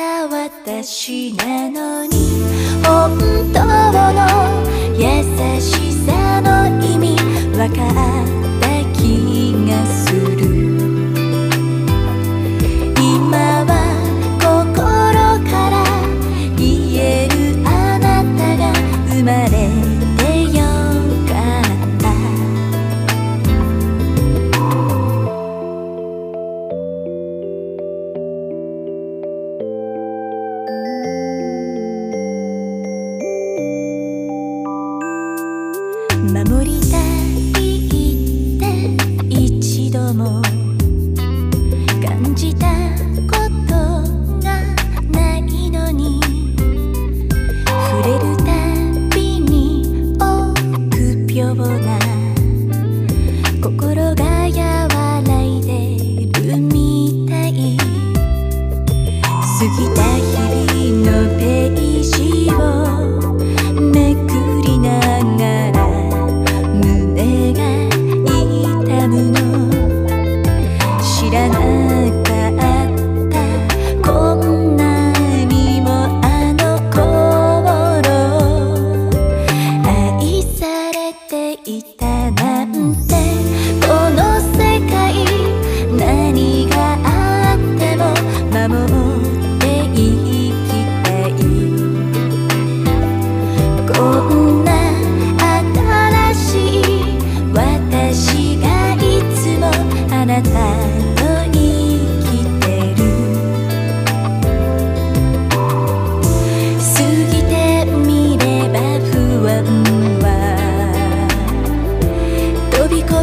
た私なのに。本当の優しさの意味わかる。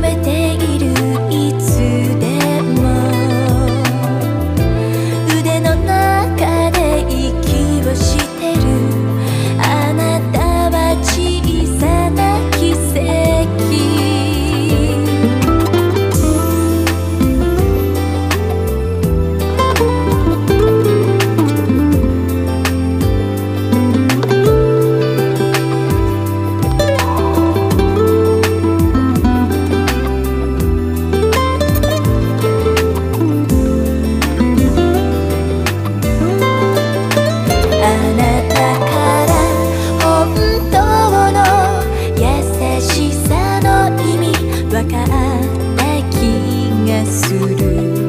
べて分かった気がする。